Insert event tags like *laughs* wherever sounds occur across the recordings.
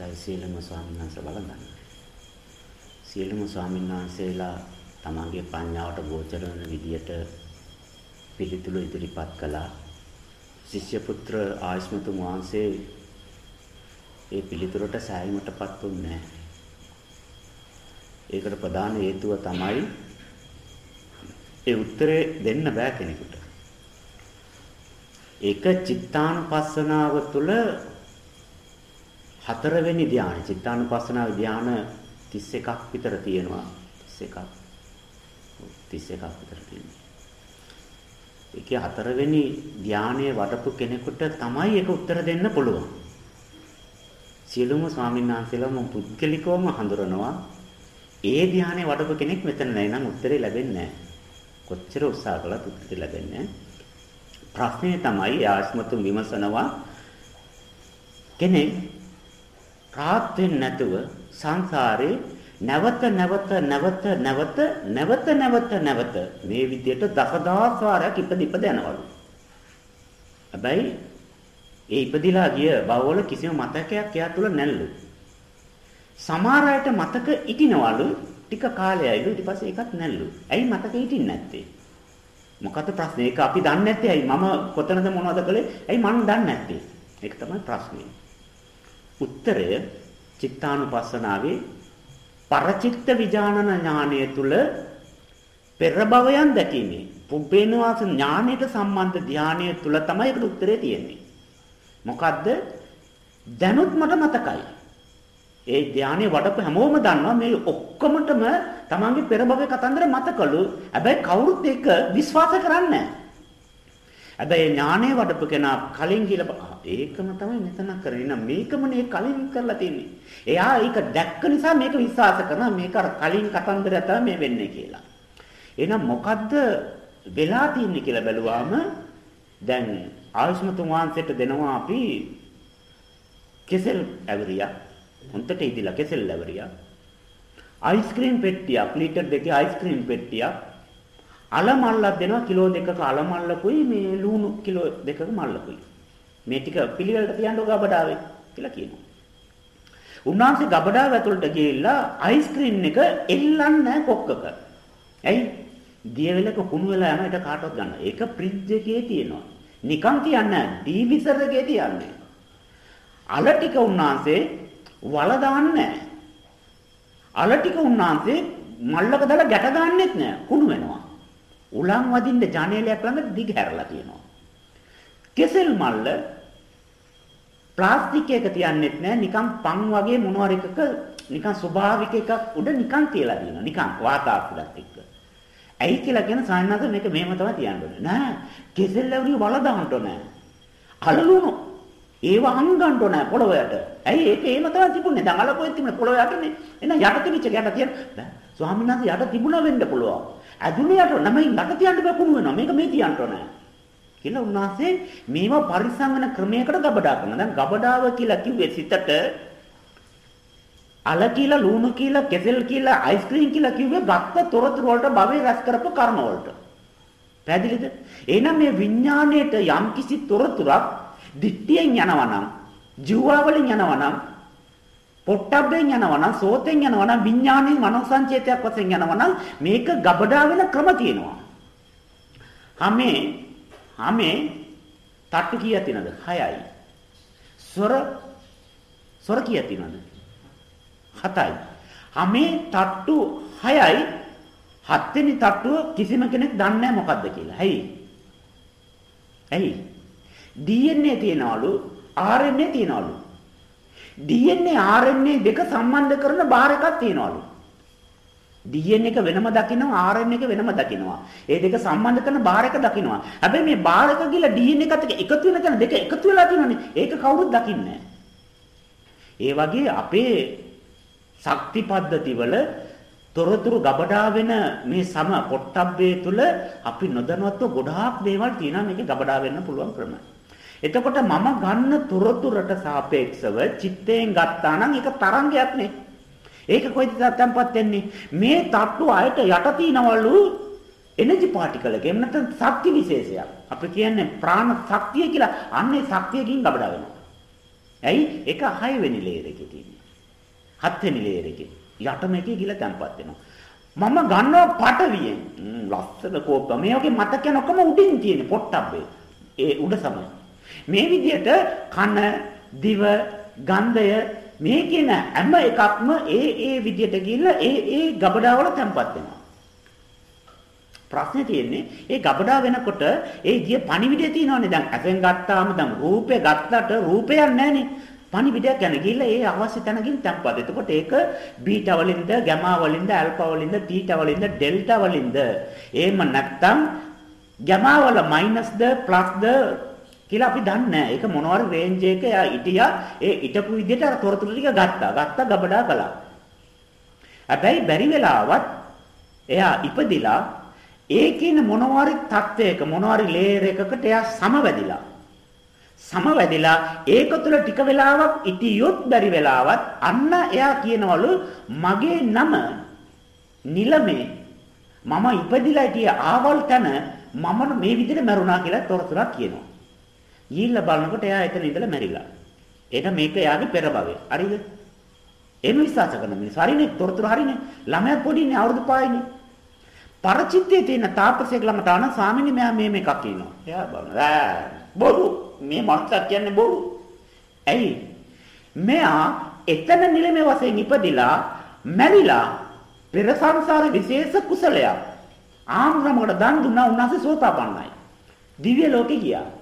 දැන් සීලම ස්වාමීන් වහන්සේ බලන්න. සීලම ස්වාමීන් වහන්සේලා තමන්ගේ ප්‍රඥාවට ගෝචර වෙන විදියට පිළිතුරු ඉදිරිපත් කළා. ශිෂ්‍ය පුත්‍ර ආයස්මතු වහන්සේ ඒ පිළිතුරට සෑයීමටපත් වුණේ නැහැ. ඒකට ප්‍රධාන හේතුව තමයි ඒ උත්තරේ දෙන්න බෑ කෙනෙකුට. ඒක චිත්තානුපස්සනාව තුළ හතරවෙනි ධානය චිත්තානුපස්සනාවේ ධාන 31ක් විතර තියෙනවා. 31ක් 31ක් විතර තියෙනවා. ඒකේ හතරවෙනි ධානයේ වඩපු කෙනෙකුට තමයි ඒක උත්තර දෙන්න පුළුවන්. සියලුම ස්වාමීන් වහන්සේලා මම පුද්ගලිකවම හඳුරනවා ඒ ධානයේ වඩපු කෙනෙක් මෙතන නැහැ නම් උත්තරේ ලැබෙන්නේ නැහැ කොච්චර උත්සාහ කළත් උත්තරේ ලැබෙන්නේ ප්‍රශ්නේ තමයි ආස්මතුන් විමසනවා කෙනෙක් රාත් වෙන්නේ නැතුව සංසාරේ නැවත නැවත නැවත නැවත නැවත නැවත නැවත මේ විදියට දසදහස් වාරයක් ඉපද ඉපද යනවලු. හැබැයි ඒ ඉපදිලා ගිය බවවල කිසිම මතකයක් එයා තුල නැල්ලු. සමහර අයට මතක ඉටිනවලු ටික කාලයයිලු ඊට පස්සේ ඒකත් නැල්ලු. ඇයි මතක ඉටින්නේ නැත්තේ? මොකද ප්‍රශ්නේ? ඒක අපි දන්නේ නැත්තේ ඇයි? මම කොතනද මොනවද කළේ? ඇයි මම දන්නේ නැත්තේ? ඒක තමයි ප්‍රශ්නේ. උත්තරය චිත්තානුපස්සනාවේ පරචිත්ත විඥානන ඥානය තුල පෙර භවයන් දැකීමේ පුබ්බේනවාස ඥානයට සම්බන්ධ ධානය තුල තමයි ඒකට උත්තරේ තියෙන්නේ. මොකද්ද? දැනුත් මට මතකයි. ඒ ධානය වඩපු හැමෝම දන්නවා මේ ඔක්කොමටම තමන්ගේ පෙර භවයේ කතන්දර මතකලු. හැබැයි කවුරුත් ඒක විශ්වාස කරන්නේ නැහැ. හැබැයි ඥානය වඩපු කෙනා කලින් කියලා ඒකම තමයි මෙතන කරන්නේ. මේකමනේ කලින් කරලා තියෙන්නේ. එයා ඒක දැක්ක නිසා මේක විශ්වාස කරනවා මේක අර කලින් කතන්දරය තමයි මේ වෙන්නේ කියලා. එහෙනම් මොකද්ද වෙලා තියෙන්නේ කියලා බැලුවාම දැන් ආයුෂ්මතුන් වහන්සේට දෙනවා අපි කෙසෙල් ඇවරියා. හොන්තට ඉදිලා කෙසෙල් ඇවරියා. අයිස්ක්‍රීම් පෙට්ටියක් ලීටර් දෙකේ අයිස්ක්‍රීම් පෙට්ටියක් අලමල්ලක් දෙනවා කිලෝ දෙකක අලමල්ලකුයි මේ ලුණු කිලෝ දෙකක මල්ලකුයි. මේ ටික පිළිවෙලට තියන්න ගබඩාවේ කියලා කියනවා. උන්වහන්සේ ගබඩාව ඇතුළට ගිහිල්ලා අයිස්ක්‍රීම් එක එල්ලන්නේ නැහැ කොක්කක. ඇයි? දියවැලක කුණු වෙලා යන එක කාටවත් ගන්න. ඒක ෆ්‍රිජ් එකේ තියෙනවා. නිකන් කියන්නේ නැහැ. ඩීවිසර් එකේ තියන්නේ. අල ටික උන්වහන්සේ වල දාන්නේ නැහැ. අල ටික උන්වහන්සේ මල්ලක දාලා ගැට ගන්නෙත් නැහැ. කුණු වෙනවා. උලන් වදින්න ජනේලයක් ළඟ දිග හැරලා තියෙනවා. කෙසෙල් මල්ල ප්ලාස්ටික් එක තියන්නෙත් නෑ නිකන් පන් වගේ මොනවාර එකක නිකන් ස්වභාවික එකක් උඩ නිකන් තියලා දිනවා නිකන් වාතාවරණයත් එක්ක. ඇයි කියලා කියන සායනද මේක මෙහෙම තමයි තියන්නේ. නෑ කෙසෙල් ලැබුණේ වල දාන්න නෑ. කලලුණු ඒව හංගන්න ඕනේ පොළොව යට. ඇයි ඒක එහෙම තමයි තිබුණේ. දැන් අලපොයේ තිබුණේ පොළොව යටනේ. එහෙනම් යට තිබිච්ච යට තියන. ස්වාමීන් වහන්සේ යට තිබුණා වෙන්න පුළුවන්. ඇදුනේ යට නම යට තියන්න බෑ කුණු වෙනවා. මේක මේ තියන්න ඕනේ. කියලා උන්වහන්සේ මේව පරිසම් වෙන ක්‍රමයකට ගබඩා කරනවා. දැන් ගබඩාව කියලා කිව්වේ සිතට අල කියලා ලුණු කියලා කෙසෙල් කියලා අයිස්ක්‍රීම් කියලා කිව්වේ ගත්ත තොරතුරු වලට භවයේ රැස් කරපු කර්ම වලට. පැහැදිලිද? එහෙනම් මේ විඥාණයට යම් කිසි තොරතුරක් දිට්ඨියෙන් යනවා නම්, ජීවාවලින් යනවා නම්, පොට්ටබ්බෙන් යනවා නම්, සෝතෙන් යනවා නම්, විඥාණයෙන් මනෝසංචේතයක් වශයෙන් යනවා නම් මේක ගබඩා වෙන ක්‍රම තියෙනවා. හැමේ හැමේ තට්ටු කීයක් තියෙනවද? 6යි. ස්වර ස්වර කීයක් තියෙනවද? 7යි. හැමේ තට්ටු 6යි. හත්වෙනි තට්ටුව කිසිම කෙනෙක් දන්නේ නැහැ මොකද්ද කියලා. ඇයි? ඇයි? DNA තියනවලු RNA තියනවලු. DNA RNA දෙක සම්බන්ධ කරන බාහිර එකක් තියනවලු. DNA එක වෙනම දකිනවා RNA එක වෙනම දකිනවා. ඒ දෙක සම්බන්ධ කරන බාහිර එක දකිනවා. හැබැයි මේ බාහිර එක කියලා DNA එකත් එක්ක එකතු වෙන තැන දෙක එකතු වෙලා තියෙනවනේ. ඒක කවුරුත් දකින්නේ ඒ වගේ අපේ ශක්ති පද්ධතිවල තොරතුරු ගබඩා වෙන මේ සම පොට්ටබ්බේ තුල අපි නොදැනුවත්ව ගොඩාක් දේවල් තියෙනවා මේකේ ගබඩා වෙන්න පුළුවන් ක්‍රම. එතකොට මම ගන්න තොරතුරට සාපේක්ෂව චිත්තයෙන් ගත්තා නම් ඒක තරංගයක් නේ. ඒක කොයිද තැම්පත් වෙන්නේ? මේ තට්ටු අයට යට තිනවලු එනර්ජි පාටිකල් එක. එහෙම නැත්නම් ශක්ති විශේෂයක්. අපි කියන්නේ ප්‍රාණ ශක්තිය කියලා. අන්නේ ශක්තියකින් ගබඩා වෙනවා. ඇයි? ඒක 6 වෙනි ලේයර් එකේ තියෙන්නේ. හත්වෙනි ලේයර් එකේ. යටම එකේ ගිල තැම්පත් වෙනවා. මම ගන්නවා පටවියෙන්. ලස්සන කෝප්ප. මේ වගේ මතකයන් ඔක්කොම උඩින් තියෙන පොට්ටබ්බේ. ඒ උඩ සම. මේ විදිහට කන, දිව, ගන්ධය මේ කියන හැම එකක්ම ඒ ඒ විදිහට ගිහිල්ලා ඒ ඒ ගබඩාවල තැම්පත් වෙනවා. ප්‍රශ්නේ තියෙන්නේ ඒ ගබඩා වෙනකොට ඒ ගිය පණිවිඩය තියෙනවනේ දැන් ඇසෙන් ගත්තාම දැන් රූපේ ගත්තට රූපයක් නැහනේ පණිවිඩයක් යන ගිහිල්ලා ඒ අවශ්‍ය තැනකින් තැම්පත්. එතකොට ඒක බීටා වලින්ද, ගැමා වලින්ද, ඇල්ෆා වලින්ද, තීටා වලින්ද, ඩෙල්ටා වලින්ද. එහෙම නැත්තම් ගැමා වල මයිනස්ද, ප්ලස්ද කියලා අපි දන්නේ නැහැ. ඒක මොනවාරි රේන්ජ් එක එයා හිටියා. ඒ හිටපු විදිහට අර තොරතුරු ටික ගත්තා. ගත්තා ගබඩා කළා. හැබැයි බැරි වෙලාවත් එයා ඉපදිලා ඒ කියන මොනවාරි තත්වයක මොනවාරි ලේයර් එකකට එයා සමවැදිලා. සමවැදිලා ඒක තුළ ටික වෙලාවක් ඉතියොත් බැරි වෙලාවත් අන්න එයා කියනවලු මගේ නම නිලමේ මම ඉපදිලා හිටිය ආවල් තැන මම මේ විදිහට මැරුණා කියලා තොරතුරක් කියනවා. ගිහිල්ලා බලනකොට එයා එතන ඉඳලා මැරිලා. ඒක මේක එයාගේ පෙර භවය. හරිද? එහෙම විශ්වාස කරන මිනිස්සු. හරිනේ තොරතුරු හරිනේ. ළමයා පොඩිනේ අවුරුදු 5යිනේ. පරචිත්තේ තියෙන තාපසයෙක් ළමට ආන ස්වාමීනි මෙයා මේ මේකක් කියනවා. එයා බලනවා. බොරු මේ මනුස්සයා කියන්නේ බොරු. ඇයි? මෙයා එතන නිලමේ වශයෙන් ඉපදිලා මැරිලා පෙර සංසාර විශේෂ කුසලයක්. ආම්රමකට දන් දුන්නා උන්වහන්සේ සෝතාපන්නයි. දිව්‍ය ලෝකේ ගියා.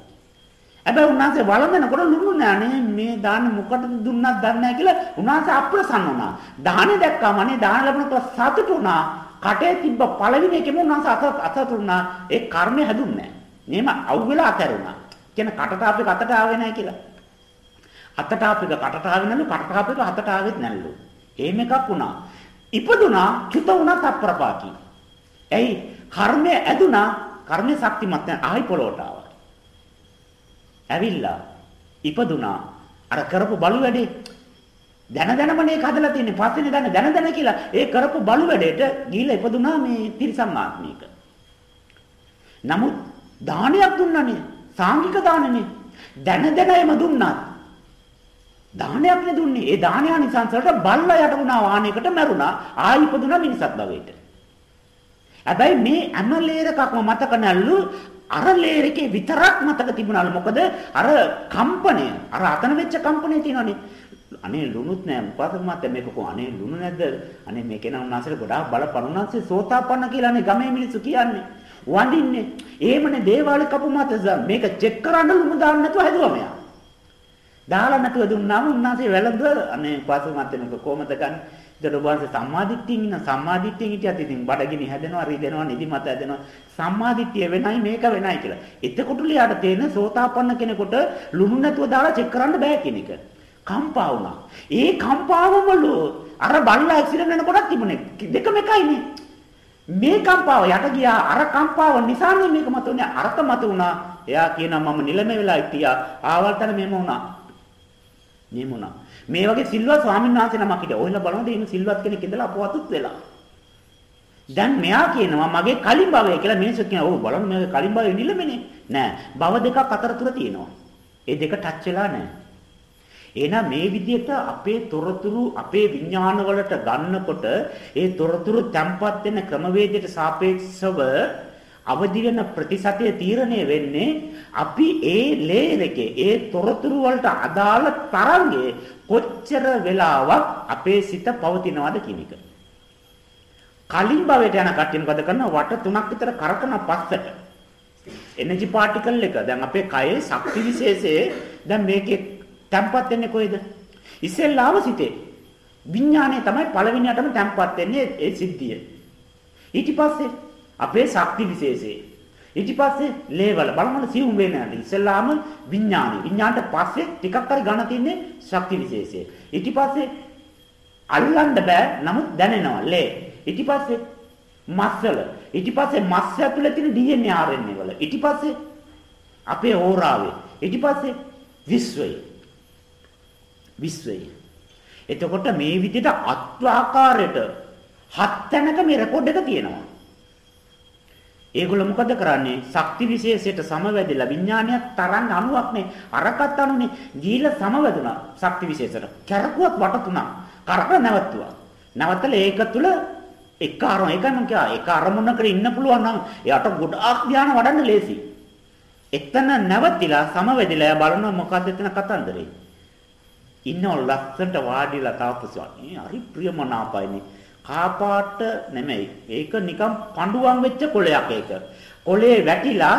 හැබැයි උන්වහන්සේ වළඳනකොට ලුණු නෑනේ මේ දාන මොකටද දුන්නත් දන්නේ නැහැ කියලා උන්වහන්සේ අප්‍රසන්න වුණා. දාහනේ දැක්කම අනේ දාන ලැබුණට සතුටු වුණා. කටේ තිබ්බ පළවෙනි එකෙම උන්වහන්සේ අත අතට වුණා. ඒ කර්මය හැදුන්නේ නැහැ. මේම අවුලා අතරුණා. කියන කටට අපේ කටට ආවේ නැහැ කියලා. අතට අපේ කටට ආවේ නැලු කටට අපේ අතට ආවෙත් නැල්ලු. එහෙම එකක් වුණා. ඉපදුනා චුත වුණා තප්පරපාකි. ඇයි? කර්මය ඇදුනා කර්මය ශක්තිමත් නැහැ. ආයි පොළොවට ආවා. ඇවිල්ලා ඉපදුනා අර කරපු බලු වැඩේ දැන දැනම මේක හදලා තියෙන්නේ පස්සේනේ දැන දැන දැන කියලා ඒ කරපු බලු වැඩේට ගිහිල්ලා ඉපදුනා මේ තිරිසන් ආත්මික. නමුත් දානයක් දුන්නානේ සාංගික දානනේ දැන දැන එම දුන්නා. දානයක් නේ දුන්නේ. ඒ දානය නිසංස වලට බල්ලා යට වුණා වාහනයකට මැරුණා. ආයි ඉපදුනා මිනිසත් භවයට. හැබැයි මේ හැම ලේරකක්ම මතක නැල්ලු අර ලේරකේ විතරක් මතක තිබුණාලු. මොකද අර කම්පණය අර අතන වෙච්ච කම්පණය තියෙනවනේ. අනේ ලුණුත් නෑ උපාසක මාත්‍ය මේක කො අනේ ලුණු නැද්ද? අනේ මේකේ නම් උන්වහන්සේට ගොඩාක් බලපරුණාන්සේ සෝතාපන්න කියලානේ ගමේ මිනිස්සු කියන්නේ. වඳින්නේ. එහෙමනේ දේවාලේ කපු මත මේක චෙක් කරන්න ලුණු දාන්න නැතුව හැදුවා මෙයා. දාලා නැතුව දුන්නාම උන්වහන්සේ වැළඳ අනේ උපාසක මාත්‍ය මේක කොහමද ගන්නේ? ඒතර ඔබවහන්සේ සම්මාදිට්ඨියෙන් ඉන්න සම්මාදිට්ඨියෙන් හිටියත් ඉතින් බඩගිනි හැදෙනවා රිදෙනවා නිදිමත හැදෙනවා සම්මාදිට්ඨිය වෙනයි මේක වෙනයි කියලා. එතකොට ලියාට තේන සෝතාපන්න කෙනෙකුට ලුණු නැතුව දාලා චෙක් කරන්න බෑ කියන එක. කම්පා වුණා. ඒ කම්පාවමලු අර බල්ලා ඇක්සිඩන්ට් වෙනකොටත් තිබුණේ දෙකම එකයිනේ. මේ කම්පාව යට ගියා අර කම්පාව නිසානේ මේක මතුනේ අරක මතු වුණා. එයා කියනවා මම නිලම වෙලා හිටියා. ආවල්තන මෙහෙම වුණා. මෙහෙම වුණා. මේ වගේ සිල්වත් ස්වාමීන් වහන්සේ නමක් හිටියා. ඔයලා බලනකොට එහෙම සිල්වත් කෙනෙක් ඉඳලා අපවතුත් වෙලා. දැන් මෙයා කියනවා මගේ කලින් භවය කියලා මිනිස්සු කියනවා. ඔව් බලන්න මගේ කලින් භවය නිලමනේ. නෑ. භව දෙකක් අතර තුර තියෙනවා. ඒ දෙක ටච් වෙලා නෑ. එහෙනම් මේ විදිහට අපේ තොරතුරු අපේ විඥාන වලට ගන්නකොට ඒ තොරතුරු තැම්පත් වෙන ක්‍රමවේදයට සාපේක්ෂව අවදි වෙන ප්‍රතිශතය තීරණය වෙන්නේ අපි ඒ ලේයර් එකේ ඒ තොරතුරු වලට අදාළ තරංගේ කොච්චර වෙලාවක් අපේ සිත පවතිනවද කියන එක. කලින් භවයට යන කට්ටිය මොකද කරනවා වට තුනක් විතර කරකන පස්සට එනර්ජි පාටිකල් එක දැන් අපේ කයේ ශක්ති විශේෂයේ දැන් මේකේ තැම්පත් වෙන්නේ කොයිද? ඉස්සෙල්ලාම සිතේ. විඥානය තමයි පළවෙනියටම තැම්පත් වෙන්නේ ඒ සිද්ධිය. ඊට පස්සේ අපේ ශක්ති විශේෂේ. ඊට පස්සේ ලේවල බලමල සිවුම් වෙන්නේ ඉස්සෙල්ලාම විඥානය. විඥානට පස්සේ ටිකක් හරි ගණ තින්නේ ශක්ති විශේෂේ. ඊට පස්සේ අල්ලන්න බෑ නමුත් දැනෙනවා ලේ. ඊට පස්සේ මස්වල. ඊට පස්සේ මස් ඇතුලේ තියෙන DNA RNA වල. ඊට පස්සේ අපේ ඕරාවේ. ඊට පස්සේ විශ්වයේ විශ්වය. එතකොට මේ විදිහට අත්වාකාරයට හත් තැනක මේ රෙකෝඩ් එක තියෙනවා. ඒගොල්ලෝ මොකද කරන්නේ? ශක්ති විශේෂයට සමවැදිලා විඥානියක් තරන් අණුවක් නේ. අරකට අණුනේ ගිහිල්ලා සමවැදුනා ශක්ති විශේෂයට. කැරකුවක් වට තුනක්. කරක නැවතුවා. නැවතලා ඒක තුල එක අරමුණ ඒකයි මම කියා එක අරමුණකට ඉන්න පුළුවන් නම් එයාට ගොඩාක් ධානය වඩන්න ලේසි. එතන නැවතිලා සමවැදිලා බලනවා මොකද්ද එතන කතන්දරේ. ඉන්නව ලස්සනට වාඩිලා තාපසවන්නේ හරි ප්‍රියමනාපයිනේ. කාපාට නෙමෙයි. ඒක නිකන් පඬුවම් වෙච්ච කොලයක් ඒක. කොලේ වැටිලා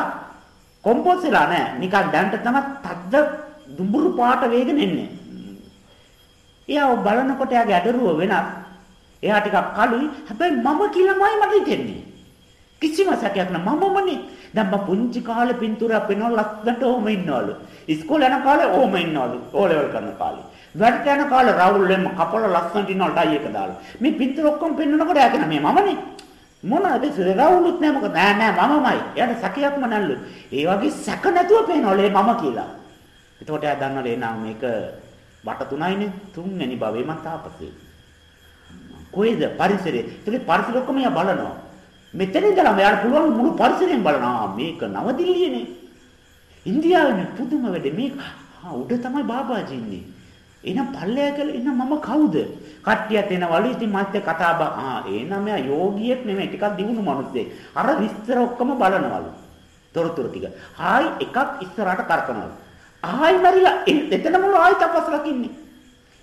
කොම්පෝස් වෙලා නැහැ. නිකන් දැන්ට තමයි තද්ද දුඹුරු පාට වේගෙන එන්නේ. එයා බලනකොට එයාගේ ඇඩරුව වෙනස්. එයා ටිකක් කළුයි. හැබැයි මම කියලාමයි මට හිතෙන්නේ. කිසිම සැකයක් නෑ මමමනේ. දැන් මම පුංචි කාලේ පින්තූරයක් පෙන්වන ලස්සනට ඕම ඉන්නවලු. ඉස්කෝලේ යන කාලේ ඕම ඉන්නවලු. ඕ ලෙවල් කරන කාලේ. වැඩට යන කාලේ රවුල්ෙම කපල ලස්සනට ඉන්නවලු ටයි එක දාලා. මේ පින්තූර ඔක්කොම පෙන්වනකොට එයා කියන මේ මමනේ. මොනවද රවුලුත් නෑ මොකද නෑ නෑ මමමයි. එයාට සැකයක්ම නැල්ලු. ඒ වගේ සැක නැතුව පේනවලු මම කියලා. එතකොට එයා දන්නවලු එනවා මේක වට තුනයිනේ තුන්වෙනි භවයේ මම තාපසේ. කොයිද පරිසරය? ඒකේ පරිසර ඔක්කොම එයා බලනවා. මෙතන ඉඳලා මෙයාට පුළුවන් මුළු පරිසරයෙන් බලනවා. මේක නවදිල්ලියනේ. ඉන්දියාවේ පුදුම වැඩේ මේක. ආ උඩ තමයි බාබාජි ඉන්නේ. එහෙනම් පල්ලෙය කියලා එහෙනම් මම කවුද? කට්ටියත් එනවලු ඉතින් මාත් කතා බා ආ එහෙනම් මෙයා යෝගියෙක් නෙමෙයි ටිකක් දිනුණු මිනිස්සෙක්. අර විස්තර ඔක්කොම බලනවලු. තොරතුරු ටික. ආයි එකක් ඉස්සරහට කරකනවලු. ආයි මරිලා එතනම ආයි තපස් රකින්නේ.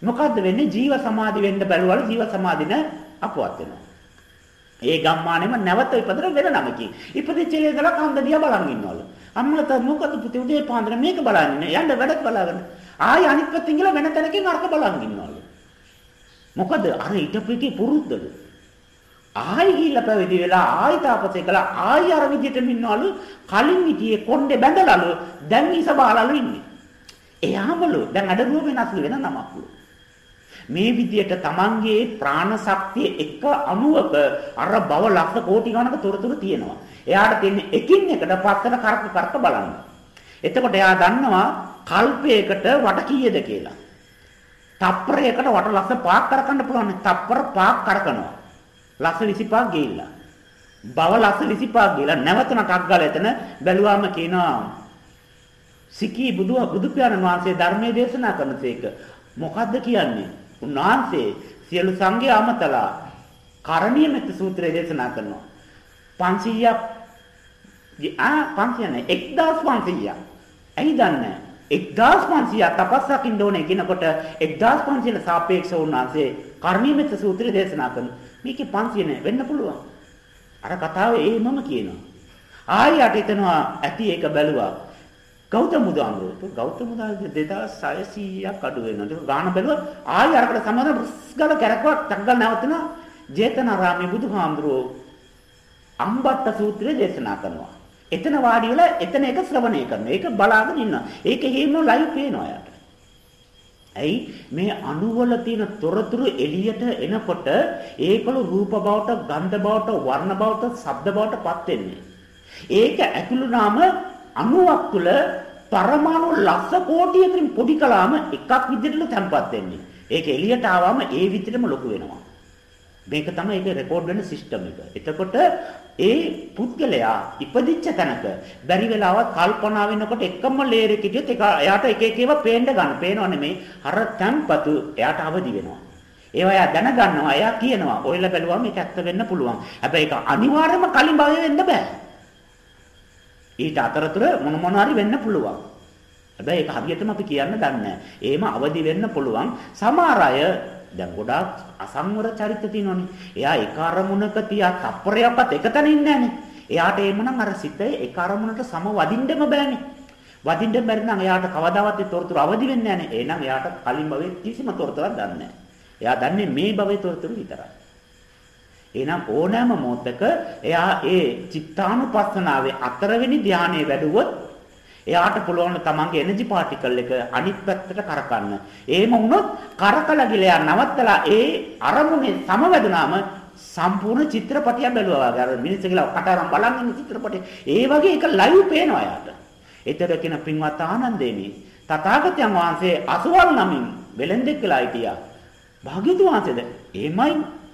මොකද්ද වෙන්නේ ජීව සමාධි වෙන්න බැලුවල ජීව සමාධි නැ අපවත් වෙනවා. ඒ ගම්මානෙම නැවත ඉපදෙන වෙන නමකින්. ඉපදිච්ච ඉලදලා කන්ද දිහා බලන් ඉන්නවලු. අම්මලා තා මොකද පුතේ උදේ පාන්දර මේක බලන්නේ යන්න වැඩත් බලාගෙන. ආයි අනිත් පැත්තෙන් ගිහලා වෙන තැනකින් අරක බලන් ඉන්නවලු. මොකද අර ඊටපෙකේ පුරුද්දලු. ආයි ගිහිල්ලා පැවිදි වෙලා ආයි තාපසේ කළා ආයි අර විදිහටම ඉන්නවලු කලින් හිටියේ කොණ්ඩේ බැඳලාලු දැන් ඉස බාලාලු ඉන්නේ. එයාමලු දැන් අඩරුව වෙනස් වෙන නමක්ලු. මේ විදියට තමන්ගේ ප්‍රාණ ශක්තිය එක අණුවක අර බව ලක්ෂ කෝටි ගණනක තොරතුරු තියෙනවා. එයාට තියෙන්නේ එකින් එකට පස්සට කරක කරක බලන්න. එතකොට එයා දන්නවා කල්පයකට වට කීයද කියලා. තප්පරයකට වට ලක්ෂ 5ක් කරකන්න පුළුවන්. තප්පර 5ක් කරකනවා. ලක්ෂ 25ක් ගිහිල්ලා. බව ලක්ෂ 25ක් ගිහිල්ලා නැවත නටක් ගාලා එතන බැලුවාම කියනවා සිකී බුදු බුදු පියාණන් වහන්සේ ධර්මයේ දේශනා කරනසේක මොකද්ද කියන්නේ? උන්වහන්සේ සියලු සංඝය අමතලා කරණීය මෙත් සූත්‍රය දේශනා කරනවා. 500ක් ආ 500 නෑ 1500ක්. ඇයි දන්නේ? 1500 තපස් රකින්න ඕනේ කියනකොට 1500 සාපේක්ෂව උන්වහන්සේ කරණීය මෙත් සූත්‍රය දේශනා කරනවා. මේකේ 500 නෑ වෙන්න පුළුවන්. අර කතාව ඒ මම කියනවා. ආයෙ යට හිතනවා ඇති ඒක බැලුවා. ගෞතම බුදුහාමුදුරුවෝ ගෞතම බුදුහාමුදුරුවෝ 2600ක් අඩු වෙනවා. ඒක ගාන බැලුවා ආයෙ අරකට සමාන ගල කැරකුවක් ටක්ගල් නැවතුණා. ජේතනාරාමේ බුදුහාමුදුරුවෝ අම්බට්ට සූත්‍රය දේශනා කරනවා. එතන වාඩි වෙලා එතන එක ශ්‍රවණය කරනවා. ඒක බලාගෙන ඉන්නවා. ඒක හේම ලයිව් පේනවා යාට. ඇයි මේ අණුවල තියෙන තොරතුරු එළියට එනකොට ඒකළු රූප බවට, ගන්ධ බවට, වර්ණ බවට, ශබ්ද බවට පත් වෙන්නේ. ඒක ඇතුළුනාම අණුවක් තුළ පරමාණු ලක්ෂ කෝටියකින් පොඩි කලාම එකක් විදිහට තැම්පත් වෙන්නේ. ඒක එළියට ආවම ඒ විදිහටම ලොකු වෙනවා. මේක තමයි ඒකේ රෙකෝඩ් වෙන සිස්ටම් එක. එතකොට ඒ පුද්ගලයා ඉපදිච්ච තැනක බැරි වෙලාවත් කල්පනා වෙනකොට එකම ලේයර් එක හිටියොත් ඒක එයාට එක එක ඒවා පේන්න ගන්න. පේනව නෙමෙයි. අර තැම්පතු එයාට අවදි වෙනවා. ඒවා එයා දැනගන්නවා. එයා කියනවා. ඔයලා බැලුවම මේක ඇත්ත වෙන්න පුළුවන්. හැබැයි ඒක අනිවාර්යයෙන්ම කලින් භවයේ වෙන්න බෑ. ඊට අතරතුර මොන මොන හරි වෙන්න පුළුවන්. හැබැයි ඒක හරියටම අපි කියන්න දන්නේ නැහැ. එහෙම අවදි වෙන්න පුළුවන්. සමහර අය දැන් ගොඩාක් අසංවර චරිත තියෙනවනේ. එයා එක අරමුණක තියා තප්පරයක්වත් එක තැන ඉන්නේ නැහනේ. එයාට එමනම් අර සිත එක අරමුණට සම වදින්නම බෑනේ. වදින්න බැරි නම් එයාට කවදාවත් ඒ තොරතුරු අවදි වෙන්නේ නැහනේ. එහෙනම් එයාට කලින් භවයේ කිසිම තොරතුරක් දන්නේ නැහැ. එයා දන්නේ මේ භවයේ තොරතුරු විතරයි. එහෙනම් ඕනෑම මොහොතක එයා ඒ චිත්තානුපස්සනාවේ අතරවෙනි ධානයේ වැඩුවොත් එයාට පුළුවන් තමන්ගේ එනර්ජි පාටිකල් එක අනිත් පැත්තට කරකන්න. එහෙම වුණොත් කරකලා ගිලයා නවත්තලා ඒ අරමුණේ සමවැදුනාම සම්පූර්ණ චිත්‍රපටිය බැලුවා වගේ. අර මිනිස්සු කියලා කටාරම් බලන් ඉන්න චිත්‍රපටිය. ඒ වගේ එක ලයිව් පේනවා යාට. ඒතර කියන පින්වත් ආනන්දේනි තථාගතයන් වහන්සේ අසවල් නමින් වෙලෙන්දෙක් වෙලා හිටියා. භාග්‍යතුන් වහන්සේද එමයි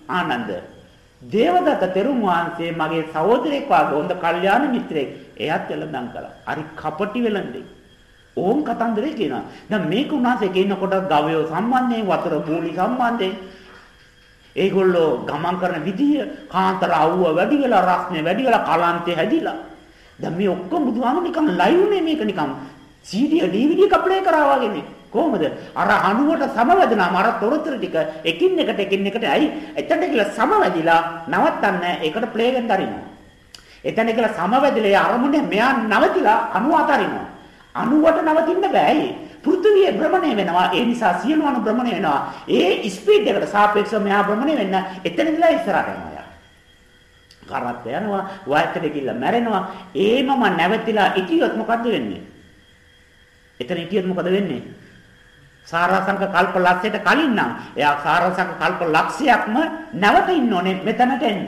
ආනන්ද දේවදත්ත තෙරුන් වහන්සේ මගේ සහෝදරෙක් වාගේ හොඳ කල්යාණ මිත්‍රයෙක්. එයාත් වෙලඳන් කළා. හරි කපටි වෙලඳේ. ඕම් කතන්දරේ කියනවා. දැන් මේක උනාසේ කියනකොට ගවයෝ සම්බන්ධයෙන් වතුර පූලි සම්බන්ධයෙන් ඒගොල්ලෝ ගමන් කරන විදිය කාන්තර අවුව වැඩි වෙලා රස්නේ වැඩි වෙලා කලන්තේ හැදිලා. දැන් මේ ඔක්කොම බුදුහාම නිකන් ලයිව් නේ මේක නිකන් CD DVD එක ප්ලේ කරා වගේනේ. කොහොමද? අර අණුවට සමවැදුනාම අර තොරතුරු ටික එකින් එකට එකින් එකට ඇයි එතනට කියලා සමවැදිලා නවත්තන්නේ ඒකට ප්ලේ වෙන්න අරිනවා. එතන කියලා සමවැදිලා අරමුණේ මෙයා නවතිලා අණුව අතරිනවා. අණුවට නවතින්න බෑ. පෘථිවිය භ්‍රමණය වෙනවා. ඒ නිසා සියලු අණු භ්‍රමණය වෙනවා. ඒ ස්පීඩ් එකට සාපේක්ෂව මෙහා භ්‍රමණය වෙන්න එතන ඉඳලා ඉස්සරහට යනවා. කරත් යනවා, වයසට ගිහිල්ලා මැරෙනවා. ඒමම නැවතිලා ඉතියොත් මොකද්ද වෙන්නේ? එතන ඉතියොත් මොකද වෙන්නේ? සාරාංශක කල්ප ලක්ෂයට කලින් නම් එයා සාරාංශක කල්ප ලක්ෂයක්ම නැවත ඉන්න ඕනේ මෙතනට එන්න.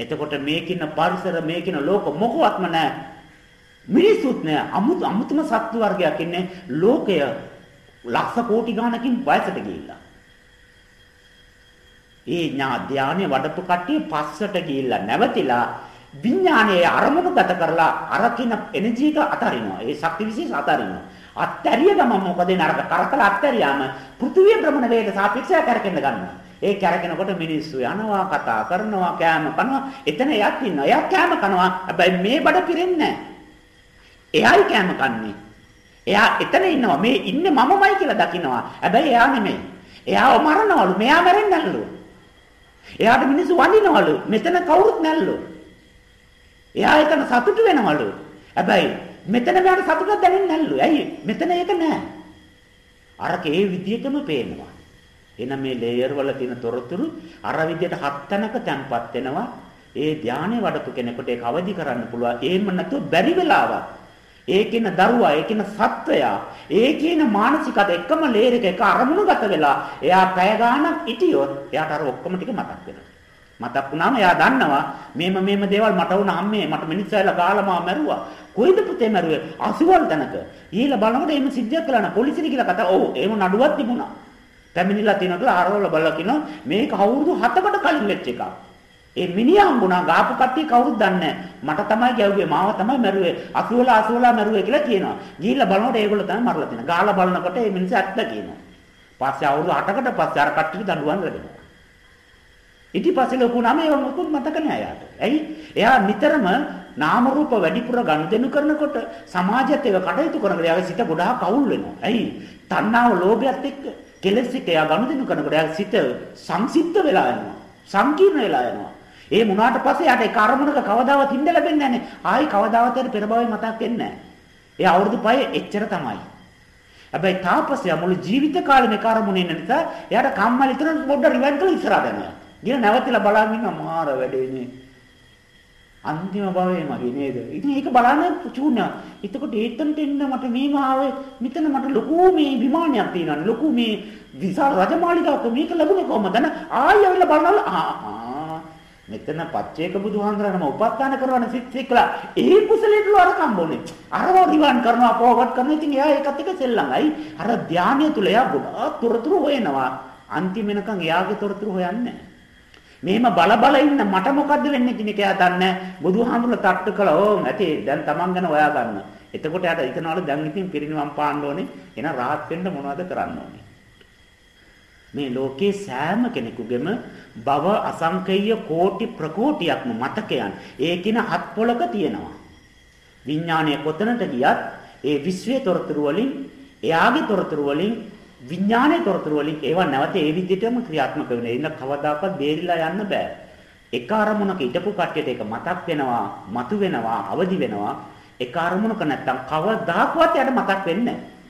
එතකොට මේකින පරිසර මේකින ලෝක මොකවත්ම නැහැ. මිනිසුත් නෑ අමුතු අමුතුම සත්ත්ව වර්ගයක් ඉන්නේ ලෝකය ලක්ෂ කෝටි ගණනකින් වයසට ගිහිල්ලා. ඒ ඥා ධානය වඩපු කට්ටිය පස්සට ගිහිල්ලා නැවතිලා විඥානයේ අරමුණු ගත කරලා අරකින එනර්ජි එක අතරිනවා. ඒ ශක්ති විශේෂ අතරිනවා. අත්තරිය ගම මොකද නරක කරකලා අත්තරියාම පෘථිවිය භ්‍රමණ වේගයට සාපේක්ෂව කරකෙන්න ගන්නවා. ඒ කරකිනකොට මිනිස්සු යනවා කතා කරනවා කෑම කනවා එතන එයත් ඉන්නවා. එයා කෑම කනවා. හැබැයි මේ බඩ පිරෙන්නේ නැහැ. එයායි කෑම කන්නේ. එයා එතන ඉන්නවා. මේ ඉන්නේ මමමයි කියලා දකිනවා. හැබැයි එයා නෙමෙයි. එයාව මරනවලු. මෙයා මැරෙන්නේ නැල්ලු. එයාට මිනිස්සු වඳිනවලු. මෙතන කවුරුත් නැල්ලු. එයා එතන සතුටු වෙනවලු. හැබැයි මෙතන මෙයාට සතුටක් දැනෙන්නේ නැල්ලු. ඇයි? මෙතන ඒක නෑ. අරක ඒ විදිහටම පේනවා. එන මේ ලේයර් වල තියෙන තොරතුරු අර විදිහට හත් තැනක තැන්පත් වෙනවා. ඒ ධානය වඩපු කෙනෙකුට ඒක අවදි කරන්න පුළුවන්. එහෙම නැතුව බැරි වෙලාවක් ඒකින දරුවා ඒකින සත්වයා ඒකින මානසිකත එකම ලේර් එක එක අරමුණුගත වෙලා එයා පැය ගාණක් හිටියොත් එයාට අර ඔක්කොම ටික මතක් වෙනවා මතක් වුණාම එයා දන්නවා මේම මේම දේවල් මට වුණා අම්මේ මට මිනිස්සුයිලා ගාලා මාව මැරුවා කොයිද පුතේ මැරුවේ අසුවල් තැනක ඊළ බලනකොට එහෙම සිද්ධියක් කළා නා පොලිසියට කියලා කතා ඔව් එහෙම නඩුවක් තිබුණා පැමිණිලා තිනකොට ආරවල බලලා කියනවා මේක අවුරුදු 7කට කලින් වෙච්ච එකක් ඒ මිනිහා හම්බුණා ගාපු කට්ටිය කවුරුත් දන්නේ මට තමයි ගැව්වේ මාව තමයි මැරුවේ අසුවලා අසුවලා මැරුවේ කියලා කියනවා. ගිහිල්ලා බලනකොට ඒගොල්ලෝ තමයි මරලා තියෙනවා. ගාලා බලනකොට මේ මිනිස්සු ඇත්ත කියනවා. පස්සේ අවුරුදු 8කට පස්සේ අර කට්ටිය දඬුවම් ලැබෙනවා. ඊට පස්සේ ලොකු නම ඒව මොකුත් මතක නෑ යාට. ඇයි? එයා නිතරම නාම රූප වැඩිපුර ගනුදෙනු කරනකොට සමාජයත් ඒව කටයුතු කරනකොට එයාගේ සිත ගොඩාක් අවුල් වෙනවා. ඇයි? තණ්හාව ලෝභයත් එක්ක කෙලෙස් එක එයා ගනුදෙනු කරනකොට එයාගේ සිත සංසිද්ධ වෙලා යනවා. සංකීර්ණ වෙලා යනවා. ඒ මුණාට පස්සේ යට ඒ කර්මණක කවදාවත් ඉන්න ලැබෙන්නේ නැහැ. ආයි කවදාවත් පෙර භවයේ මතක් වෙන්නේ නැහැ. ඒ අවුරුදු 5 එච්චර තමයි. හැබැයි තාපසයා මුළු ජීවිත කාලෙම කර්මුනේ ඉන්න නිසා එයාට කම්මැලි තරම් පොඩ්ඩක් රිවයින්ඩ් කරලා ඉස්සරහට යනවා. ගින නැවතිලා බලන් ඉන්න මාර වැඩේනේ. අන්තිම භවයේ මගේ නේද? ඉතින් ඒක බලන්න චූන්‍ය. එතකොට ඒතනට එන්න මට මේම ආවේ මෙතන මට ලොකු මේ විමානයක් තියෙනවා. ලොකු මේ විශාල රජමාලිගාවක් මේක ලැබුණේ කොහමද? ආයෙ ඇවිල්ලා බලනවා ආ මෙතන පච්චේක බුදුහාඳුනම උපස්ථාන කරන සිත් එක්කලා ඒ කුසලයට වරකම් බොනේ. අරව රිවන් කරනවා පොවගත් කරනවා. ඉතින් එයා ඒකත් එක්ක සෙල්ලම්යි. අර ධානය තුල එයා ගොඩාක් තොරතුරු හොයනවා. අන්තිම වෙනකන් එයාගේ තොරතුරු හොයන්නේ මෙහෙම බල බල ඉන්න මට මොකද්ද වෙන්නේ කියන එක එයා දන්නේ බුදුහාමුදුර තට්ටු කළා ඕ ඇති දැන් Taman ගැන හොයා ගන්න. එතකොට එයාට හිතනවලු දැන් ඉතින් පිරිනිවන් පාන්න ඕනේ. එහෙනම් rahat වෙන්න මොනවද කරන්න ඕනේ? මේ ලෝකේ සෑම කෙනෙකුගේම භව අසංකේය කෝටි ප්‍රකෝටියක්ම මතකයන් ඒකින හත් පොලක තියෙනවා. විඥානය කොතනට ගියත් ඒ විශ්වයේ තොරතුරු වලින් එයාගේ තොරතුරු වලින් විඥානයේ තොරතුරු වලින් ඒවා නැවත ඒ විදිහටම ක්‍රියාත්මක වෙනවා. එන්න කවදාකවත් බේරිලා යන්න බෑ. එක අරමුණක හිටපු කට්ටියට ඒක මතක් වෙනවා, මතු වෙනවා, අවදි වෙනවා. එක අරමුණක නැත්තම් කවදාකවත් යට මතක් වෙන්නේ නැහැ.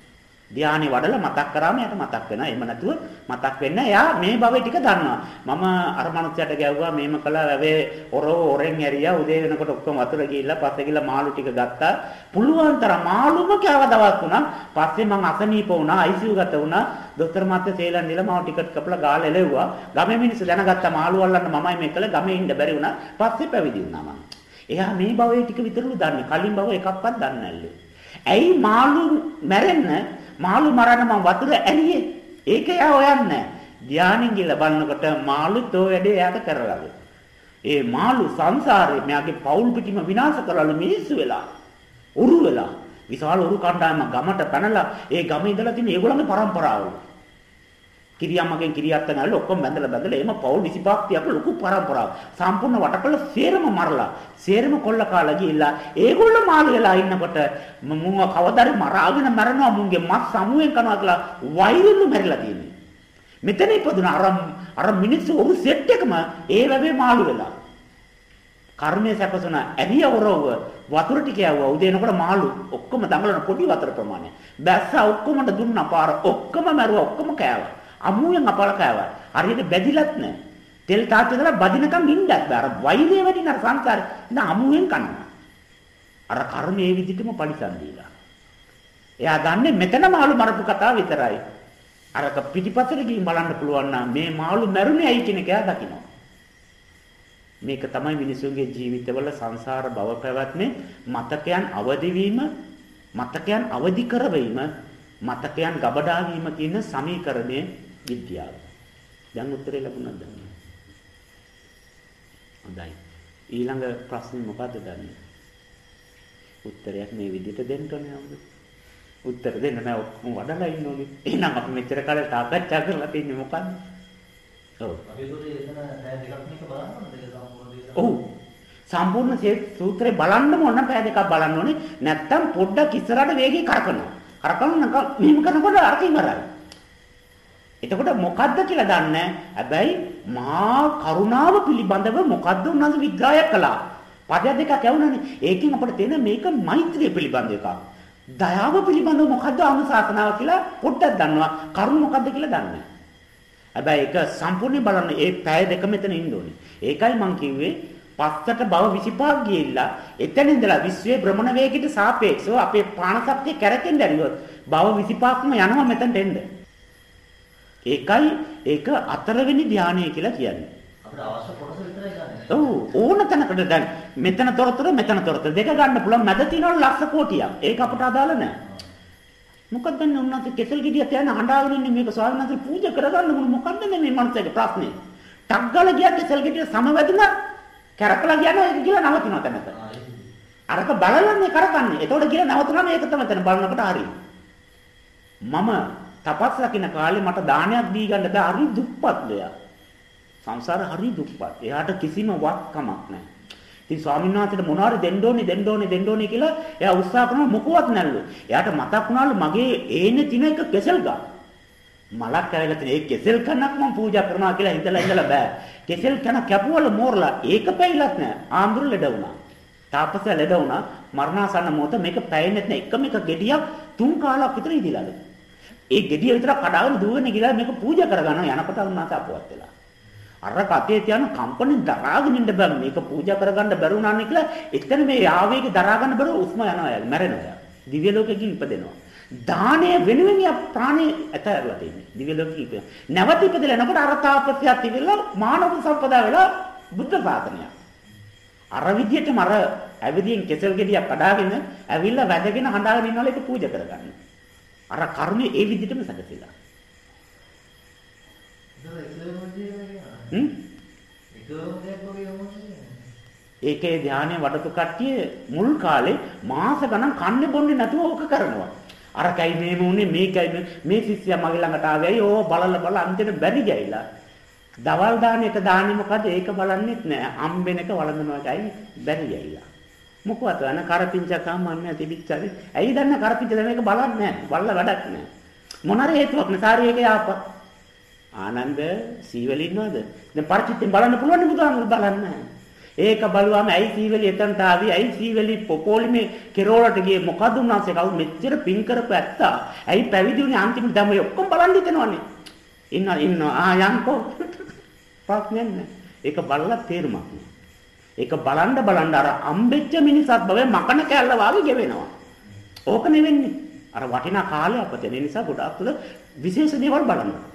ධානය වඩලා මතක් කරාම එයාට මතක් වෙනවා. එහෙම නැතුව මතක් වෙන්නේ එයා මේ භවයේ ටික දන්නවා. මම අර මනුස්සයට ගැව්වා මේම කළා වැවේ ඔරෝ ඔරෙන් ඇරියා උදේ වෙනකොට ඔක්කොම වතුර ගිහිල්ලා පස්සේ ගිහිල්ලා මාළු ටික ගත්තා. පුළුවන් තරම් මාළුම කෑව දවස් තුනක්. පස්සේ මං අසනීප වුණා, ICU ගත වුණා. දොස්තර මහත්තයා සේලන් දීලා මාව ටිකට් කපලා ගාලා එලෙව්වා. ගමේ මිනිස්සු දැනගත්තා මාළු අල්ලන්න මමයි මේ කළේ. ගමේ ඉන්න බැරි වුණා. පස්සේ පැවිදි වුණා මං. එයා මේ භවයේ ටික විතරලු දන්නේ. කලින් භව එකක්වත් දන්නේ නැල්ලු. ඇයි මාළු මැරෙන්න මාළු මරන්න මම වතුර ඇරියේ. ඒක එයා හොයන්නේ ධානයෙන් ගිහලා බලනකොට මාළුත් ඔය වැඩේ එයාට කරලාද. ඒ මාළු සංසාරේ මෙයාගේ පෞල් පිටිම විනාශ කරලා මිනිස්සු වෙලා උරු වෙලා විශාල උරු කණ්ඩායමක් ගමට පැනලා ඒ ගමේ ඉඳලා තියෙන ඒගොල්ලන්ගේ પરම්පරාව. කිරියම්මගෙන් කිරියත්ත නැල්ල ඔක්කොම බැඳලා බැඳලා එහෙම පවුල් 25ක් තියපු ලොකු පරම්පරාවක්. සම්පූර්ණ වටකල සේරම මරලා, සේරම කොල්ල කාලා ගිහිල්ලා ඒගොල්ලෝ මාළු වෙලා ඉන්නකොට මුංග කවදාරි මරාගෙන මරනවා මුංගේ මස් සමුවෙන් කනවා කියලා වෛරෙල්ල මැරිලා තියෙන්නේ. මෙතන ඉපදුන අර අර මිනිස්සු ඔරු සෙට් එකම ඒ ලැබේ මාළු වෙලා. කර්මයේ සැපසුන ඇරියවරව වතුර ටික යවුවා උදේ එනකොට මාළු ඔක්කොම දඟලන පොඩි වතුර ප්‍රමාණය. බැස්ස ඔක්කොමට දුන්නා පාර ඔක්කොම මැරුවා ඔක්කොම කෑවා. අමුයෙන් අපල කෑවා. හරියට බැදිලත් නැහැ. තෙල් තාත්තේ දාලා බදිනකම් ඉන්නත් බෑ. අර වෛරය වැඩි නර සංසාරේ. ඉතින් අමුයෙන් කනවා. අර කර්මයේ විදිහටම පරිසම් දීලා. එයා දන්නේ මෙතන මාළු මරපු කතාව විතරයි. අරක පිටිපස්සට ගිහින් බලන්න පුළුවන් නම් මේ මාළු මැරුණේ ඇයි කියන එක එයා දකිනවා. මේක තමයි මිනිසුන්ගේ ජීවිතවල සංසාර භව පැවැත්මේ මතකයන් අවදි වීම මතකයන් අවදි කරවීම මතකයන් ගබඩා වීම කියන සමීකරණය විද්‍යාව. දැන් උත්තරේ ලැබුණාද දන්නේ? හොඳයි. ඊළඟ ප්‍රශ්නේ මොකද්ද දන්නේ? උත්තරයක් මේ විදිහට දෙන්න ඕනේ නේද? උත්තර දෙන්න නෑ ඔක්කොම වඩලා ඉන්න ඕනේ. එහෙනම් අපි මෙච්චර කාලේ සාකච්ඡා කරලා තින්නේ මොකද්ද? ඔව්. අපි ඒකේ එතන පැය දෙකක් මේක බලන්න ඔව්. සම්පූර්ණ සූත්‍රේ බලන්න ඕන පැය දෙකක් බලන්න ඕනේ. නැත්තම් පොඩ්ඩක් ඉස්සරහට වේගය කරකනවා. කරකවන මෙහෙම කරනකොට අරක ඉවරයි. එතකොට මොකද්ද කියලා දන්නේ හැබැයි මහා කරුණාව පිළිබඳව මොකද්ද උනන්දු විග්‍රහයක් කළා. පද දෙකක් ඇවුනනේ. ඒකෙන් අපිට තේන මේක මෛත්‍රිය පිළිබඳ එකක්. දයාව පිළිබඳව මොකද්ද අනුශාසනාව කියලා පොඩ්ඩක් දන්නවා. කරුණ මොකද්ද කියලා දන්නේ හැබැයි ඒක සම්පූර්ණයෙන් බලන්න ඒ පැය දෙක මෙතන ඉන්න ඕනේ. ඒකයි මම කිව්වේ පස්සට භව 25 ගිහිල්ලා එතන ඉඳලා විශ්වයේ භ්‍රමණ වේගයට සාපේක්ෂව අපේ පාන ශක්තිය කැරකෙන්න ඇරියොත් භව 25ක්ම යනවා මෙතනට එන්න. ඒකයි ඒක අතරවෙනි ධානය කියලා කියන්නේ. අපිට අවශ්‍ය කොටස විතරයි ගන්න. ඔව් ඕන තැනකට දැන් මෙතන තොරතුරු මෙතන තොරතුරු දෙක ගන්න පුළුවන් මැද තියෙනවා ලක්ෂ කෝටියක්. ඒක අපට අදාළ නැහැ. මොකද දැන් උන්වහන්සේ කෙසල් ගෙඩිය තියන හඬාගෙන ඉන්නේ මේක ස්වාමීන් වහන්සේ පූජා කරගන්න මොන මොකද්ද මේ මනුස්සයාගේ ප්‍රශ්නේ? ටග්ගල ගියා කෙසල් ගෙඩිය සමවැදුනා කරකලා කියනවා ඒක කියලා නවතිනවා තැනක. අරක බලලන්නේ කරකන්නේ. එතකොට කියලා නවතුනම ඒක තමයි තැන බලනකොට හරි. මම තපස් රකින්න කාලේ මට දානයක් දී ගන්න බෑ හරි දුප්පත් දෙයක්. සංසාර හරි දුප්පත්. එයාට කිසිම වත්කමක් නැහැ. ඉතින් ස්වාමීන් වහන්සේට මොනවාරි දෙන්න ඕනේ දෙන්න ඕනේ දෙන්න ඕනේ කියලා එයා උත්සාහ කරනවා මොකවත් නැල්ලු. එයාට මතක් වුණාලු මගේ ඒනේ තින එක කෙසල් ගා. මලක් ඇවිල්ලා තියෙන ඒ කෙසෙල් කනක් මම පූජා කරනවා කියලා හිතලා ඉඳලා බෑ. කෙසෙල් කන කැපුවල මෝරලා ඒක පැයිලත් නෑ. ආඳුර ලෙඩ වුණා. තාපස ලෙඩ වුණා. මරණාසන්න මොහොත මේක පැයෙන්නේ නැත්නම් එකම එක ගෙඩියක් තුන් කාලක් විතර ඉදිලාලු. ඒ ගෙඩිය විතර කඩාගෙන දුවගෙන ගිහලා මේක පූජා කරගන්නවා යනකොට උන්නාස අපවත් වෙලා. අර කතේ තියන කම්පණි දරාගෙන ඉන්න බෑ මේක පූජා කරගන්න බැරි වුණානේ කියලා එතන මේ ආවේග දරා ගන්න බැරුව උස්ම යනවා යාළුවා මැරෙනවා. දිව්‍ය ලෝකෙකින් ඉපදෙනවා. දානය වෙනුවෙන් යා ප්‍රාණය ඇතහැරලා තියෙන්නේ. දිව්‍ය ලෝකෙ ඉපද. නැවත ඉපදලා එනකොට අර තාපසයා තිබිලා මානව සම්පදා වෙලා බුද්ධ ශාසනය. අර විදියටම අර ඇවිදින් කෙසල් ගෙඩියක් කඩාගෙන ඇවිල්ලා වැදගෙන හඬාගෙන ඉන්නවල ඒක පූජා කරගන්න. අර කර්මය ඒ විදිහටම සැකසෙලා. ඒකේ ධානය වඩපු කට්ටිය මුල් කාලේ මාස ගණන් කන්නේ බොන්නේ නැතුව ඕක කරනවා. අරකයි මේම උනේ මේකයි මේ ශිෂ්‍යයා මගේ ළඟට ආවේයි ඕ බලල බල අන්තිමට බැරි ගියයිලා. දවල් දාන එක දාන්නේ මොකද ඒක බලන්නෙත් නෑ. හම්බෙන එක වළඳනවායි බැරි ගියයිලා. මොකවත් අන කරපිංචා කම්මන්නේ තිබිච්චාද? ඇයි දන්න කරපිංචා මේක බලන්නේ නෑ. බලලා වැඩක් නෑ. මොනර හේතුවක් නැසාරි එක යාපා. ආනන්ද සීවල ඉන්නවද? දැන් පරිචිත්තෙන් බලන්න පුළුවන් බුදුහාමුදුරු බලන්න. ඒක බලුවාම ඇයි සීවලි එතනට ආවි? ඇයි සීවලි පොපෝලිමේ කෙරෝලට ගියේ? මොකද උන්වහන්සේ කවුරු මෙච්චර පින් කරපු ඇත්තා? ඇයි පැවිදි වුණේ අන්තිමට දැන් ඔය ඔක්කොම බලන් හිතනවනේ. ඉන්න ඉන්න ආ යන්කෝ. *laughs* ප්‍රශ්නයක් නෑ. ඒක බලලා තේරුමක් නෑ. ඒක බලන්න බලන්න අර අම්බෙච්ච මිනිසත් බවේ මකන කැල්ල වාගේ ගෙවෙනවා. ඕක නෙවෙන්නේ. අර වටිනා කාලය අපතේ නිසා ගොඩාක් තුල විශේෂ දේවල් බලනවා.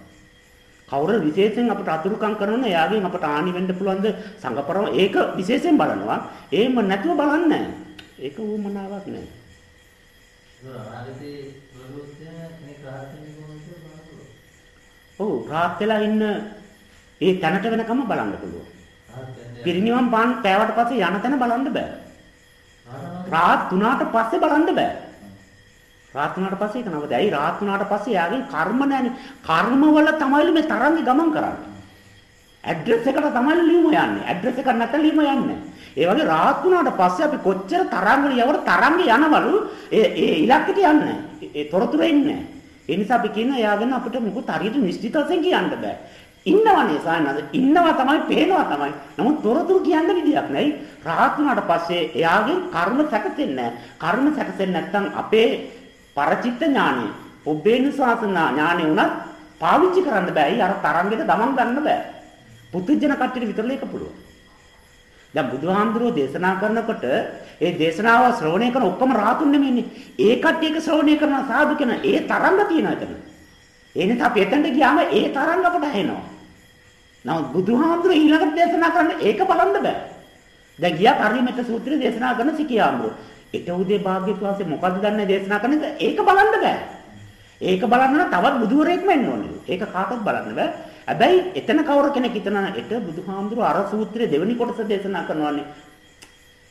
කවුරු විශේෂයෙන් අපට අතුරුකම් කරන එයාගෙන් අපට ආනි වෙන්න පුළුවන්ද සංගපරව ඒක විශේෂයෙන් බලනවා එහෙම නැතුව බලන්නේ ඒක උමනාවක් නෑ ඔව් රාත් වෙලා ඉන්න ඒ තැනට වෙනකම බලන්න පුළුවන් පිරිනිවන් පාන් පෑවට පස්සේ යන තැන බලන්න බෑ රාත් 3ට පස්සේ බලන්න බෑ රාත් වුණාට පස්සේ ඒක නවද? ඇයි රාත් වුණාට පස්සේ යාගේ කර්ම නැහැනේ. කර්ම වල තමයි මේ තරංගේ ගමන් කරන්නේ. ඇඩ්‍රස් එකට තමයි ලියුම යන්නේ. ඇඩ්‍රස් එකක් නැත්නම් ලියුම යන්නේ. ඒ වගේ රාත් වුණාට පස්සේ අපි කොච්චර තරංග යවර තරංග යනවලු ඒ ඒ ඉලක්කයට යන්නේ. ඒ තොරතුරු එන්නේ. ඒ නිසා අපි කියන එයාගෙන අපිට මොකද හරියට නිශ්චිත වශයෙන් කියන්න බෑ. ඉන්නවනේ සායනද ඉන්නවා තමයි පේනවා තමයි. නමුත් තොරතුරු කියන්න විදියක් නැයි. රාත් වුණාට පස්සේ එයාගෙන් කර්ම සැකසෙන්නේ කර්ම සැකසෙන්නේ නැත්නම් අපේ පරචිත්ත ඥානෙ, ඔබේනුසාසන ඥානෙ උනත් පාවිච්චි කරන්න බෑ. අර තරංගෙට දමන් ගන්න බෑ. පුදුජන කට්ටියට විතරල එක පුළුවන්. දැන් බුදුහාමුදුරුවෝ දේශනා කරනකොට ඒ දේශනාව ශ්‍රවණය කරන ඔක්කොම රාතුන් නෙමෙයිනේ. ඒ කට්ටියක ශ්‍රවණය කරන සාදු කෙන ඒ තරංග තියෙනවා එතන. ඒ නිසා අපි එතනට ගියාම ඒ තරංග අපට ඇහෙනවා. නමුත් බුදුහාමුදුරුවෝ ඊළඟට දේශනා කරන්නේ ඒක බලන්න බෑ. දැන් ගියා පරිමෙත සූත්‍රය දේශනා කරන සිකියාමුරු. ඊට උදේ භාග්‍යවත් වාසේ මොකද්ද දන්නේ දේශනා කරන්නේ ඒක බලන්න බෑ. ඒක බලන්න නම් තවත් බුදුවරයෙක්ම එන්න ඕනේ. ඒක කාටවත් බලන්න බෑ. හැබැයි එතන කවුරු කෙනෙක් හිතනවා එට බුදුහාමුදුරුව අර සූත්‍රයේ දෙවෙනි කොටස දේශනා කරනවානේ.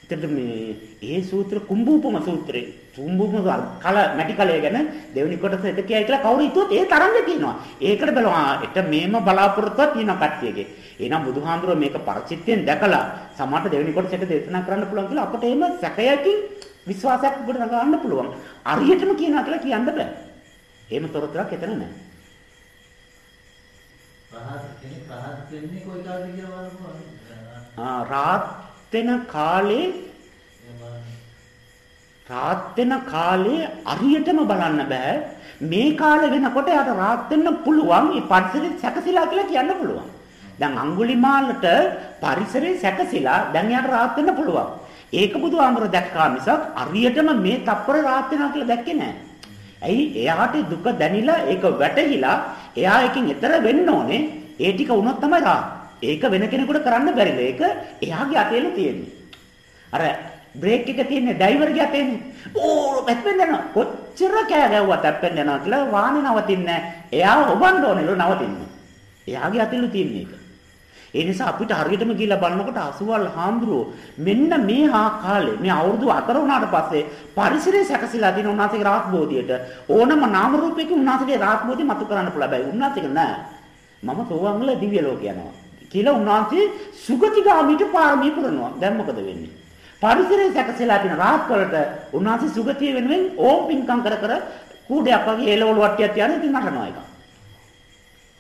එතකොට මේ ඒ සූත්‍ර කුම්භූපම සූත්‍රේ කුම්භූපම කල මැටි කලය ගැන දෙවෙනි කොටස එද කියයි කියලා කවුරු හිතුවොත් ඒ තරංගෙ තියෙනවා. ඒකට බලවා එට මේම බලාපොරොත්තුවක් තියෙන කට්ටියගේ. එහෙනම් බුදුහාමුදුරුව මේක පරිචිත්තෙන් දැකලා සමහරට දෙවෙනි කොටසට දේශනා කරන්න පුළුවන් කියලා අපට එහෙම සැකයකින් විශ්වාසයක් ගොඩ නගන්න පුළුවන්. අරියටම කියනවා කියලා කියන්න බෑ. එහෙම තොරතුරක් එතන නැහැ. රහත් කෙනෙක් රහත් වෙන්නේ කොයි කාලෙද කියලා බලන්න ආ රාත් වෙන කාලේ රාත් වෙන කාලේ අරියටම බලන්න බෑ. මේ කාලේ වෙනකොට යාට රාත් වෙන්න පුළුවන් ඒ පරිසරෙ සැකසিলা කියලා කියන්න පුළුවන්. දැන් අඟුලිමාලට පරිසරේ සැකසিলা දැන් යාට රාත් වෙන්න පුළුවන්. ඒක බුදුහාමර දැක්කා මිසක් අරියටම මේ තප්පර රාත් වෙනවා කියලා දැක්කේ නෑ. ඇයි? එයාට දුක දැනිලා ඒක වැටහිලා එයා එකකින් එතර වෙන්න ඕනේ. ඒ ටික වුණොත් තමයි රා. ඒක වෙන කෙනෙකුට කරන්න බැරිද? ඒක එයාගේ අතේලු තියෙන්නේ. අර බ්‍රේක් එක තියෙන්නේ ඩ්‍රයිවර්ගේ අතේනේ. ඕ පැත්තෙන් යනවා. කොච්චර කෑ ගැව්වත් පැත්තෙන් යනවා කියලා වාහනේ නවතින්නේ එයා හොබන්න ඕනේ නවතින්නේ. එයාගේ අතේලු තියෙන්නේ ඒක. ඒ නිසා අපිට හරියටම ගිහිල්ලා බලනකොට අසුවල් හාමුදුරුවෝ මෙන්න මේ හා කාලේ මේ අවුරුදු 4 වුණාට පස්සේ පරිසරය සැකසීලා තියෙන උන්වහන්සේගේ රාත් බෝධියට ඕනම නාම රූපයකින් උන්වහන්සේගේ රාත් බෝධිය මතු කරන්න පුළුවන්. බෑ උන්වහන්සේක නෑ. මම සෝවාන් වල දිව්‍ය ලෝක යනවා. කියලා උන්වහන්සේ සුගතිගාමීට පාරමී පුරනවා. දැන් මොකද වෙන්නේ? පරිසරය සැකසීලා තියෙන රාත් වලට උන්වහන්සේ සුගතිය වෙනුවෙන් ඕම් පින්කම් කර කර කූඩයක් වගේ එළවලු වට්ටියක් තියන ඉතින් නටනවා එක.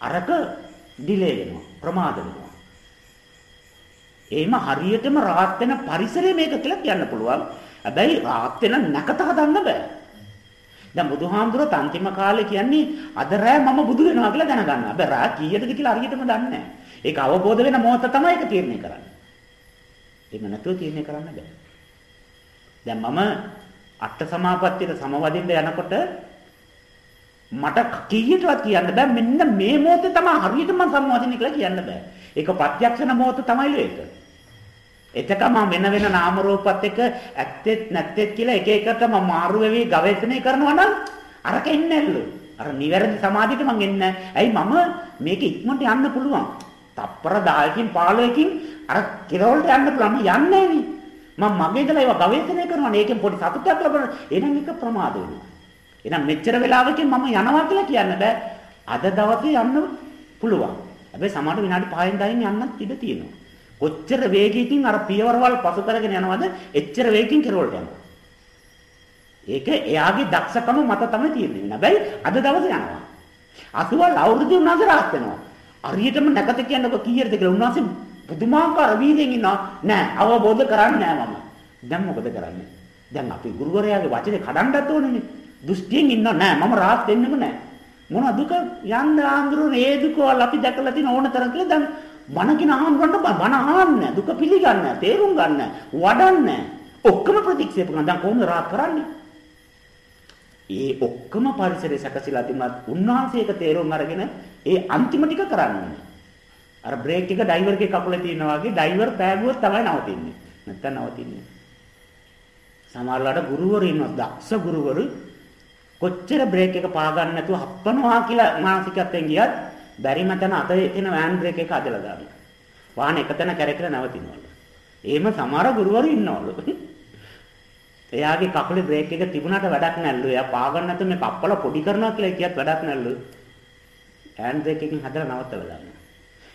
අරක ඩිලේ වෙනවා ප්‍රමාද වෙනවා. එහෙම හරියටම රාත් වෙන පරිසරය මේක කියලා කියන්න පුළුවන්. හැබැයි රාත් වෙන නැකත හදන්න බෑ. දැන් බුදුහාමුදුරුවෝ අන්තිම කාලේ කියන්නේ අද රෑ මම බුදු වෙනවා කියලා දැනගන්නවා. හැබැයි රා කීයටද කියලා හරියටම දන්නේ නැහැ. ඒක අවබෝධ වෙන මොහොත තමයි ඒක තීරණය කරන්නේ. එහෙම නැතුව තීරණය කරන්න බෑ. දැන් මම අට සමාපත්තියට සමවදින්න යනකොට මට කීයටවත් කියන්න බෑ මෙන්න මේ මොහොතේ තමයි හරියටම සම්වදින්නේ කියලා කියන්න බෑ. ඒක ප්‍රත්‍යක්ෂන මොහොත තමයිලු ඒක. එතකම වෙන වෙන නාම රූපات එක්ක ඇත්තෙත් නැත්තෙත් කියලා එක එකට මම මාරු වෙවි ගවේෂණය කරනවා නම් අරක එන්නේ නැල්ලු. අර නිවැරදි සමාධියට මං එන්නේ ඇයි මම මේක ඉක්මනට යන්න පුළුවන්. තප්පර 10කින් 15කින් අර කෙරවලට යන්න පුළුවන් යන්නේ නේ. මම මගේ ඉඳලා ඒවා ගවේෂණය කරනවා. ඒකෙන් පොඩි සතුටක් ලබනවා. එහෙනම් එක ප්‍රමාද වෙනවා. එහෙනම් මෙච්චර වෙලාවකින් මම යනවා කියලා කියන්න බෑ. අද දවසේ යන්න පුළුවන්. හැබැයි සමහර විනාඩි 5න් 10න් යන්නත් ඉඩ තියෙනවා. කොච්චර වේගයකින් අර පියවරවල් පසු කරගෙන යනවද? එච්චර වේගකින් කෙරවලට යනවා. ඒක එයාගේ දක්ෂකම මත තමයි තියෙන්නේ. හැබැයි අද දවසේ යනවා. අසුවල් අවුරුදු උනාසේ රාත් වෙනවා. හරියටම නැකත කියනකො කීයටද කියලා උන්වහන්සේ පුදුමාකාර වීදෙන් ඉන්නවා. නෑ අවබෝධ කරන්නේ නෑ මම. දැන් මොකද කරන්නේ? දැන් අපි ගුරුවරයාගේ වචනේ කඩන්නත් ඕනේනේ. දෘෂ්ටියෙන් ඉන්න නෑ මම රාත් වෙන්නෙම නෑ. මොන දුක යන්න ආන්දරුනේ ඒ දුකවල් අපි දැකලා තියෙන ඕන තරම් කියලා දැන් බණකින ආන්දරන්න බණ අහන්නේ දුක පිළිගන්නේ තේරුම් ගන්න වඩන්නේ ඔක්කොම ප්‍රතික්ෂේප කරනවා දැන් කොහොමද රාත් කරන්නේ ඒ ඔක්කොම පරිසරය සැකසීලා තිබුණත් උන්වහන්සේක තේරුම් අරගෙන ඒ අන්තිම ටික කරන්නේ අර බ්‍රේක් එක ඩ්‍රයිවර් එකේ කකුලේ තියෙනවා වගේ ඩ්‍රයිවර් පෑගුවොත් තමයි නවතින්නේ නැත්තම් නවතින්නේ සමහරලාට ගුරුවරු ඉන්නවා දක්ෂ ගුරුවරු කොච්චර බ්‍රේක් එක පා ගන්න නැතුව හප්පනවා කියලා මානසිකත්වයෙන් ගියත් බැරිම තැන අතේ තියෙන වෑන් බ්‍රේක් එක අදලා දානවා. වාහන එක තැන කැරකලා නවතිනවලු. එහෙම සමහර ගුරුවරු ඉන්නවලු. එයාගේ කකුලේ බ්‍රේක් එක තිබුණාට වැඩක් නැල්ලු. එයා පාගන්න නැතුව මේ කප්පල පොඩි කරනවා කියලා කියත් වැඩක් නැල්ලු. හෑන්ඩ් බ්‍රේක් එකකින් හදලා නවත්තලා දාන්න.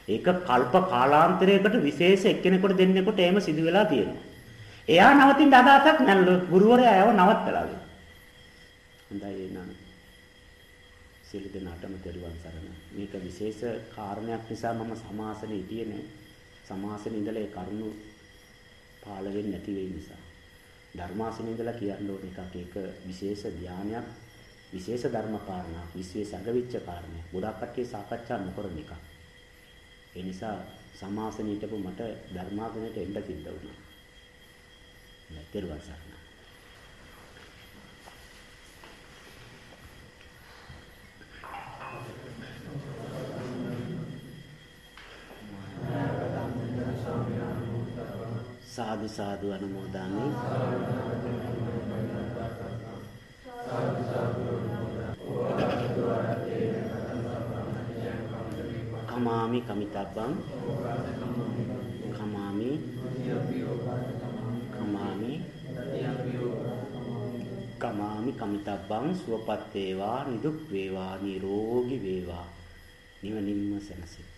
ඒක කල්ප කාලාන්තරයකට විශේෂ එක්කෙනෙකුට දෙන්නෙකුට එහෙම සිදු වෙලා තියෙනවා. එයා නවතින්න අදහසක් නැල්ලු. ගුරුවරයා එයාව නවත්තලා දෙනවා. හොඳයි එහෙනම්. සියලු දෙනාටම දරුවන් සරණ. මේක විශේෂ කාරණයක් නිසා මම සමාසනේ හිටියේ නෑ. සමාසනේ ඉඳලා ඒ කරුණු පාළ වෙන්නේ නැති වෙයි නිසා. ධර්මාසනේ ඉඳලා කියන්න ඕන එකක්. ඒක විශේෂ ධානයක් විශේෂ ධර්ම කාරණා විශේෂ අගවිච්ච කාරණයක්. ගොඩක් කට්ටිය සාකච්ඡා නොකරන එකක්. ඒ නිසා සමාසනේ හිටපු මට ධර්මාසනයට එන්න සිද්ධ වුණා. නැතිරුවන් සරණ සාදු සාදු අනුමෝදාමි කමාමි කමිතබ්බං. කමාමි. කමාමි. කමාමි කමිතබ්බං. සුවපත් වේවා නිදුක් වේවා නිරෝගී වේවා. නිවනින්ම සැනසෙයි